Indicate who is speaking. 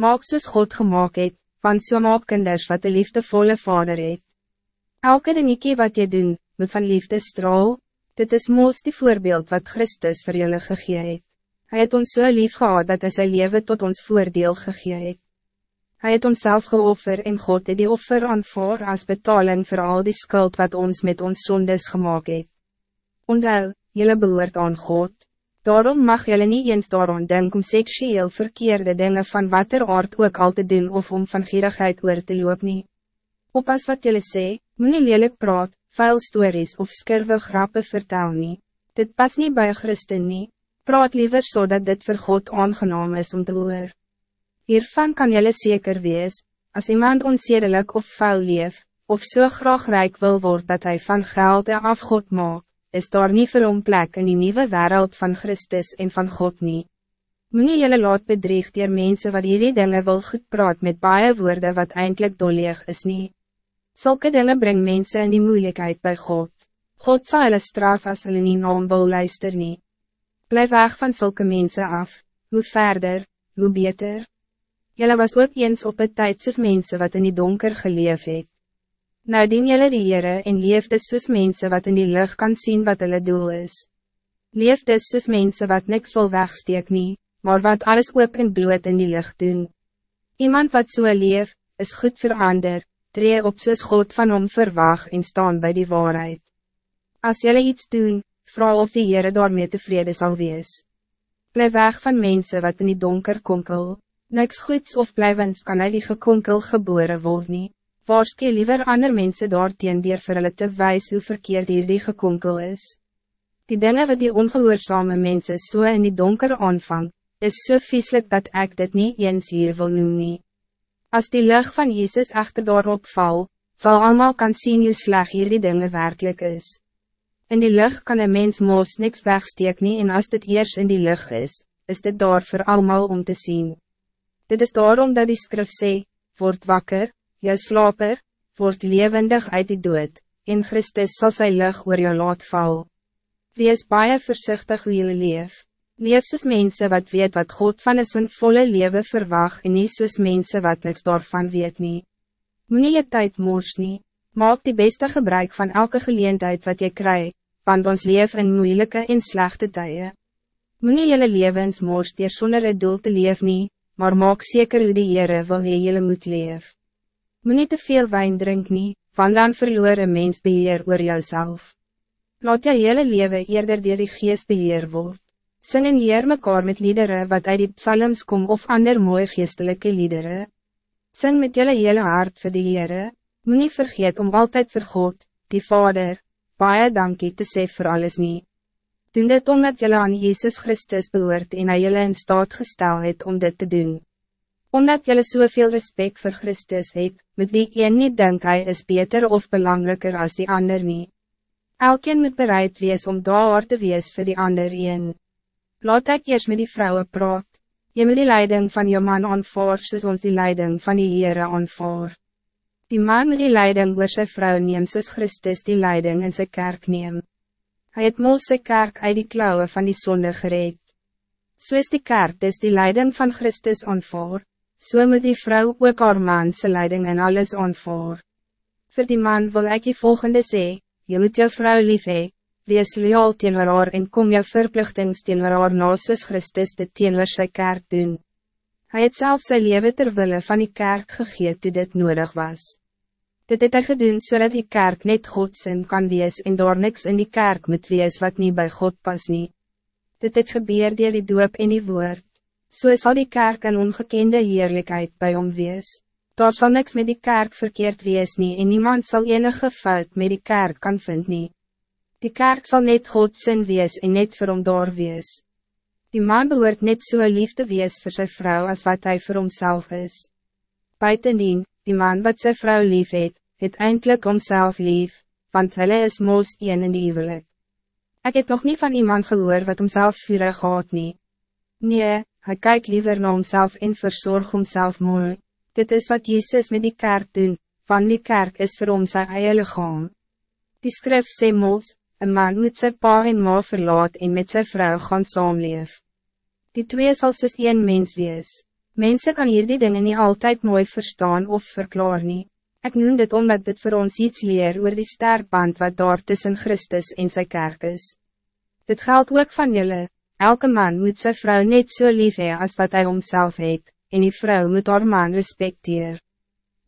Speaker 1: Maak soos God gemaakt het, want so maak kinders wat de liefdevolle vader het. Elke dingetjie wat je doen, moet van liefde straal, dit is moos die voorbeeld wat Christus voor jullie gegee het. Hy het ons so lief gehad dat hy sy leven tot ons voordeel gegee het. Hij het onszelf geoffer en God het die offer aanvaar als betaling voor al die skuld wat ons met ons zondes gemaakt het. Onthou, jylle behoort aan God. Daarom mag jylle niet eens daaraan denken om seksueel verkeerde dingen van wat er aard ook al te doen of om van gierigheid oor te loop nie. Oppas wat jylle sê, moet nie lelijk praat, vuil stories of skirwe grappen vertel nie. Dit pas niet bij Christen nie. Praat liever zodat so dit voor God aangenaam is om te hoor. Hiervan kan jylle zeker wees, als iemand onzedelijk of vuil leef, of zo so graag rijk wil worden dat hij van geld en afgod maakt, is daar niet vir hom plek in die nieuwe wereld van Christus en van God niet. Moenie jylle laat bedrieg dier mense wat hierdie dinge wil goed praat met baie woorden wat eindelijk doleeg is niet. Zulke dingen brengen mensen in die moeilijkheid bij God. God zal hulle straf als hulle nie naam wil luister nie. Blijf weg van zulke mensen af, hoe verder, hoe beter. Jelle was ook eens op het tijd soos mense wat in die donker geleef het. Nou dien jylle die Heere en leefde soos mense wat in die lucht kan zien wat hulle doel is. Leefde soos mense wat niks wil wegsteek nie, maar wat alles oop en bloot in die lucht doen. Iemand wat so leef, is goed verander, tree op soos God van hom verwag en staan bij die waarheid. Als jylle iets doen, vraag of die Heere daarmee tevreden zal wees. Blijf weg van mensen wat in die donker konkel, niks goeds of blijvens kan uit die gekonkel geboren worden. nie waarskie liever ander mensen daar teen dier vir hulle te wijs hoe verkeerd hier die gekonkel is. Die dingen wat die ongehoorzame mensen so in die donker aanvang, is so vieslik dat ik dit niet eens hier wil noem nie. As die lucht van Jezus echter daarop val, zal allemaal kan zien hoe sleg hier die dingen werkelijk is. In die lucht kan een mens moos niks wegsteek nie en als dit eerst in die lucht is, is dit daar voor allemaal om te zien. Dit is daarom dat die skrif sê, word wakker, Jy slaper, word levendig uit die dood, en Christus zal sy lig oor jou laat val. Wees baie voorzichtig hoe jy leef. Leef soos mense wat weet wat God van een volle leven verwag en nie soos mense wat niks daarvan weet nie. Moe je tijd moors nie, maak die beste gebruik van elke geleentheid wat je krijgt, want ons leef in moeilijke en slechte tijden. Moe jylle levens moors dier sonder het doel te leef nie, maar maak zeker hoe die Heere wil hy jylle moet leef. Moet niet te veel wijn drinken, nie, want dan verloor een mens beheer oor jouself. Laat jou hele leven eerder dier die geest beheer word. Sing en leer mekaar met liederen wat uit die psalms kom of ander mooie geestelijke liederen. Sing met jelle hele hart vir die Heere, moet nie vergeet om altijd vir God, die Vader, baie dankie te sê vir alles nie. Doen dit omdat jelle aan Jezus Christus behoort en hy jylle in staat gestel het om dit te doen. Omdat jullie zoveel respect voor Christus heeft, moet die een niet denken hij is beter of belangrijker als die ander niet. Elkeen moet bereid wees om daar te wees voor die ander een. Laat ek eerst met die vrouwen praat. Je moet die leiding van je man aanvaar soos ons die leiding van die Heere aanvaar. Die man moet die leiding oor sy vrou neem soos Christus die leiding in sy kerk neem. Hij het moos sy kerk uit die klauwen van die zonde gereed. Soos die kerk dus die leiding van Christus aanvaar, so moet die vrouw ook haar man sy leiding en alles aanvaar. Voor die man wil ik je volgende sê, je moet jou vrouw lief hee, wees loyaal teenoor haar en kom jou verplichtings teenoor haar na soos Christus dit teenoor sy kerk doen. Hij het zelf sy leven terwille van die kerk gegeet toe dit nodig was. Dit het hy gedoen zodat die kerk net Godsin kan wees en daar niks in die kerk moet wees wat niet bij God pas nie. Dit het gebeur dier die doop en die woord so zal die kerk een ongekende heerlijkheid bij hom wees. Daar zal niks met die kerk verkeerd wees nie en niemand zal enige fout met die kerk kan vind nie. Die kerk zal net God sin wees en net vir hom daar wees. Die man behoort net so liefde wees voor zijn vrouw als wat hij voor homself is. Buitendien, die man wat zijn vrouw lief het, het eindelijk homself lief, want hulle is moos een in die huwelik. Ik heb nog niet van iemand gehoor wat homself vurig haat nie. Nee, hij kijkt liever naar homself en verzorg homself mooi. Dit is wat Jezus met die kerk doen, van die kerk is vir hom sy eie lichaam. Die skrif sê mos, een man moet sy pa en ma verlaat en met zijn vrouw gaan saamleef. Die twee zal soos een mens wees. Mensen kan hier die dingen niet altijd mooi verstaan of verklaar nie. Ek noem dit omdat dit voor ons iets leer oor die sterkband wat daar tussen Christus en sy kerk is. Dit geldt ook van jullie. Elke man moet zijn vrouw net zo so lief hee as wat hij homself het, en die vrouw moet haar man respecteren.